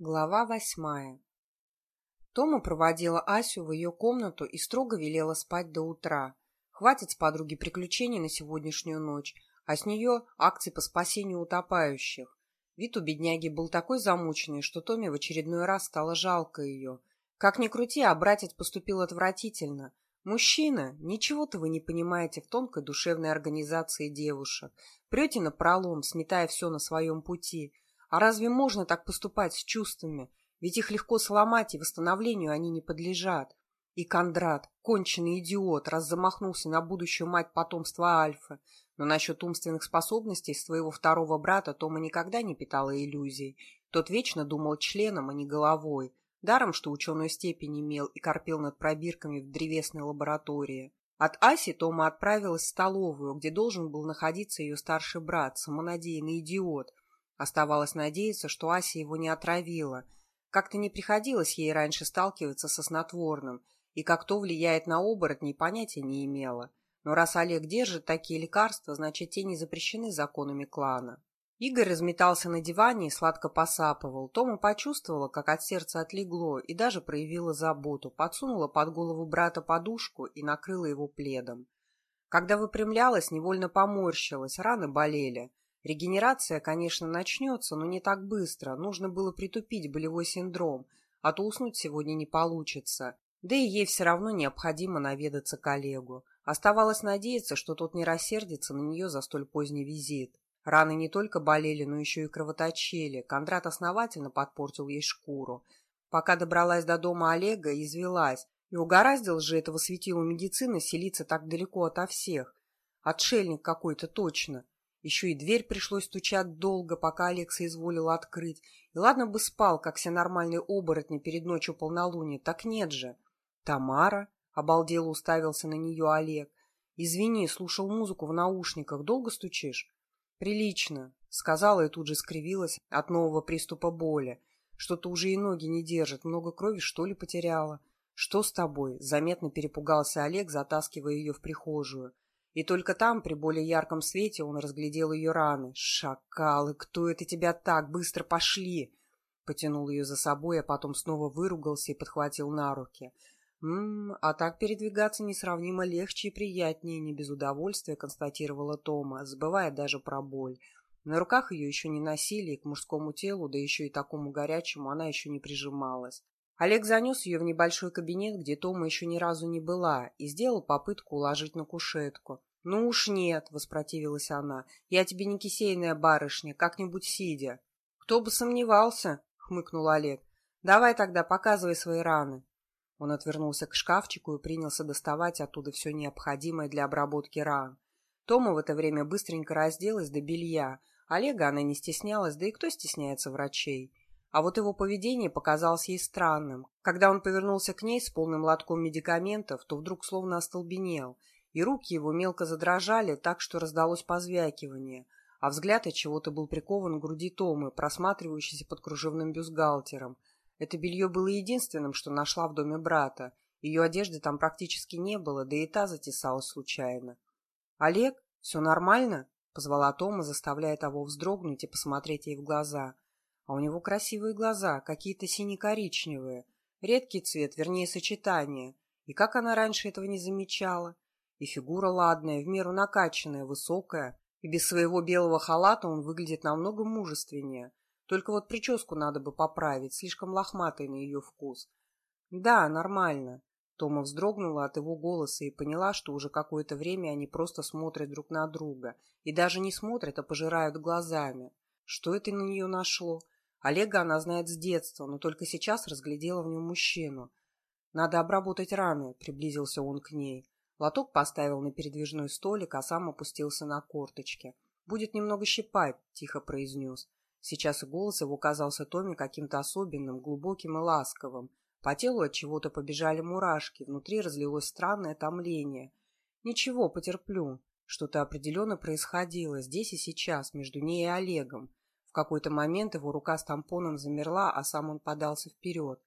Глава восьмая Тома проводила Асю в ее комнату и строго велела спать до утра. Хватит с подруги приключений на сегодняшнюю ночь, а с нее акции по спасению утопающих. Вид у бедняги был такой замученный, что Томе в очередной раз стало жалко ее. Как ни крути, а братец поступил отвратительно. Мужчина, ничего-то вы не понимаете в тонкой душевной организации девушек. Прете на пролом, сметая все на своем пути – а разве можно так поступать с чувствами? Ведь их легко сломать, и восстановлению они не подлежат. И Кондрат, конченый идиот, раз замахнулся на будущую мать потомства Альфа. Но насчет умственных способностей своего второго брата Тома никогда не питала иллюзий. Тот вечно думал членом, а не головой. Даром, что ученую степень имел и корпел над пробирками в древесной лаборатории. От Аси Тома отправилась в столовую, где должен был находиться ее старший брат, самонадеянный идиот, Оставалось надеяться, что Ася его не отравила. Как-то не приходилось ей раньше сталкиваться со снотворным, и как то влияет на оборотней, понятия не имела. Но раз Олег держит такие лекарства, значит, те не запрещены законами клана. Игорь разметался на диване и сладко посапывал. Тома почувствовала, как от сердца отлегло, и даже проявила заботу, подсунула под голову брата подушку и накрыла его пледом. Когда выпрямлялась, невольно поморщилась, раны болели. Регенерация, конечно, начнется, но не так быстро. Нужно было притупить болевой синдром, а то уснуть сегодня не получится. Да и ей все равно необходимо наведаться коллегу. Оставалось надеяться, что тот не рассердится на нее за столь поздний визит. Раны не только болели, но еще и кровоточили. Кондрат основательно подпортил ей шкуру. Пока добралась до дома Олега, извелась. И угораздил же этого светила медицины селиться так далеко ото всех. Отшельник какой-то точно. Еще и дверь пришлось стучать долго, пока Алекса изволила открыть. И ладно бы спал, как все нормальные оборотни перед ночью полнолуния, так нет же. Тамара, обалдело уставился на нее Олег. Извини, слушал музыку в наушниках, долго стучишь? Прилично, сказала и тут же скривилась от нового приступа боли. Что-то уже и ноги не держит, много крови, что ли, потеряла? Что с тобой? Заметно перепугался Олег, затаскивая ее в прихожую. И только там, при более ярком свете, он разглядел ее раны. «Шакалы, кто это тебя так? Быстро пошли!» Потянул ее за собой, а потом снова выругался и подхватил на руки. «М-м, а так передвигаться несравнимо легче и приятнее, не без удовольствия», констатировала Тома, забывая даже про боль. На руках ее еще не носили, и к мужскому телу, да еще и такому горячему, она еще не прижималась. Олег занес ее в небольшой кабинет, где Тома еще ни разу не была, и сделал попытку уложить на кушетку. «Ну уж нет», — воспротивилась она, — «я тебе не кисейная барышня, как-нибудь сидя». «Кто бы сомневался», — хмыкнул Олег. «Давай тогда показывай свои раны». Он отвернулся к шкафчику и принялся доставать оттуда все необходимое для обработки ран. Тома в это время быстренько разделась до белья. Олега она не стеснялась, да и кто стесняется врачей? А вот его поведение показалось ей странным. Когда он повернулся к ней с полным лотком медикаментов, то вдруг словно остолбенел — и руки его мелко задрожали так, что раздалось позвякивание, а взгляд от чего-то был прикован к груди Томы, просматривающейся под кружевным бюстгальтером. Это белье было единственным, что нашла в доме брата. Ее одежды там практически не было, да и та затесалась случайно. «Олег, все нормально?» — позвала Тома, заставляя того вздрогнуть и посмотреть ей в глаза. А у него красивые глаза, какие-то сине-коричневые. Редкий цвет, вернее, сочетание. И как она раньше этого не замечала? И фигура ладная, в меру накачанная, высокая. И без своего белого халата он выглядит намного мужественнее. Только вот прическу надо бы поправить, слишком лохматой на ее вкус. Да, нормально. Тома вздрогнула от его голоса и поняла, что уже какое-то время они просто смотрят друг на друга. И даже не смотрят, а пожирают глазами. Что это на нее нашло? Олега она знает с детства, но только сейчас разглядела в нем мужчину. «Надо обработать раны», — приблизился он к ней. Лоток поставил на передвижной столик, а сам опустился на корточки. «Будет немного щипать», — тихо произнес. Сейчас и голос его казался Томе каким-то особенным, глубоким и ласковым. По телу от чего-то побежали мурашки, внутри разлилось странное томление. «Ничего, потерплю». Что-то определенно происходило здесь и сейчас, между ней и Олегом. Какой-то момент его рука с тампоном замерла, а сам он подался вперед.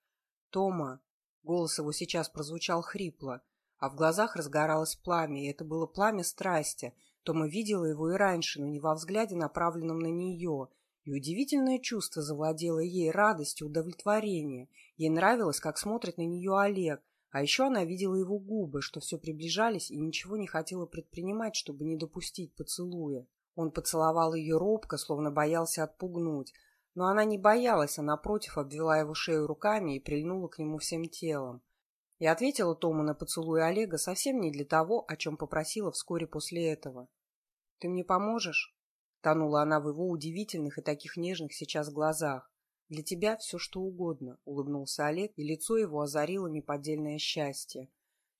«Тома!» Голос его сейчас прозвучал хрипло а в глазах разгоралось пламя, и это было пламя страсти. Тома видела его и раньше, но не во взгляде, направленном на нее. И удивительное чувство завладело ей радостью, удовлетворение. Ей нравилось, как смотрит на нее Олег, а еще она видела его губы, что все приближались, и ничего не хотела предпринимать, чтобы не допустить поцелуя. Он поцеловал ее робко, словно боялся отпугнуть. Но она не боялась, а напротив обвела его шею руками и прильнула к нему всем телом. И ответила Тому на поцелуй Олега совсем не для того, о чем попросила вскоре после этого. «Ты мне поможешь?» Тонула она в его удивительных и таких нежных сейчас глазах. «Для тебя все, что угодно», — улыбнулся Олег, и лицо его озарило неподдельное счастье.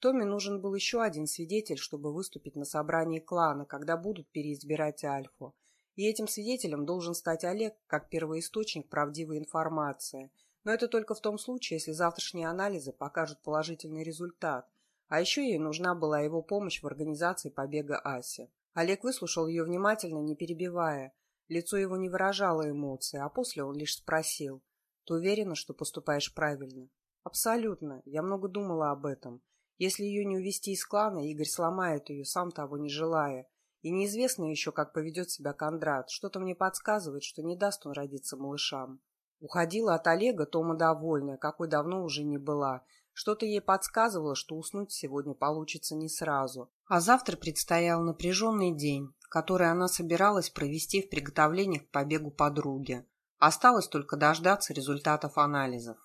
Томе нужен был еще один свидетель, чтобы выступить на собрании клана, когда будут переизбирать Альфу. И этим свидетелем должен стать Олег, как первоисточник правдивой информации. Но это только в том случае, если завтрашние анализы покажут положительный результат. А еще ей нужна была его помощь в организации побега Аси. Олег выслушал ее внимательно, не перебивая. Лицо его не выражало эмоций, а после он лишь спросил. «Ты уверена, что поступаешь правильно?» «Абсолютно. Я много думала об этом. Если ее не увести из клана, Игорь сломает ее, сам того не желая. И неизвестно еще, как поведет себя Кондрат. Что-то мне подсказывает, что не даст он родиться малышам». Уходила от Олега Тома довольная, какой давно уже не была. Что-то ей подсказывало, что уснуть сегодня получится не сразу. А завтра предстоял напряженный день, который она собиралась провести в приготовлениях к побегу подруги. Осталось только дождаться результатов анализов.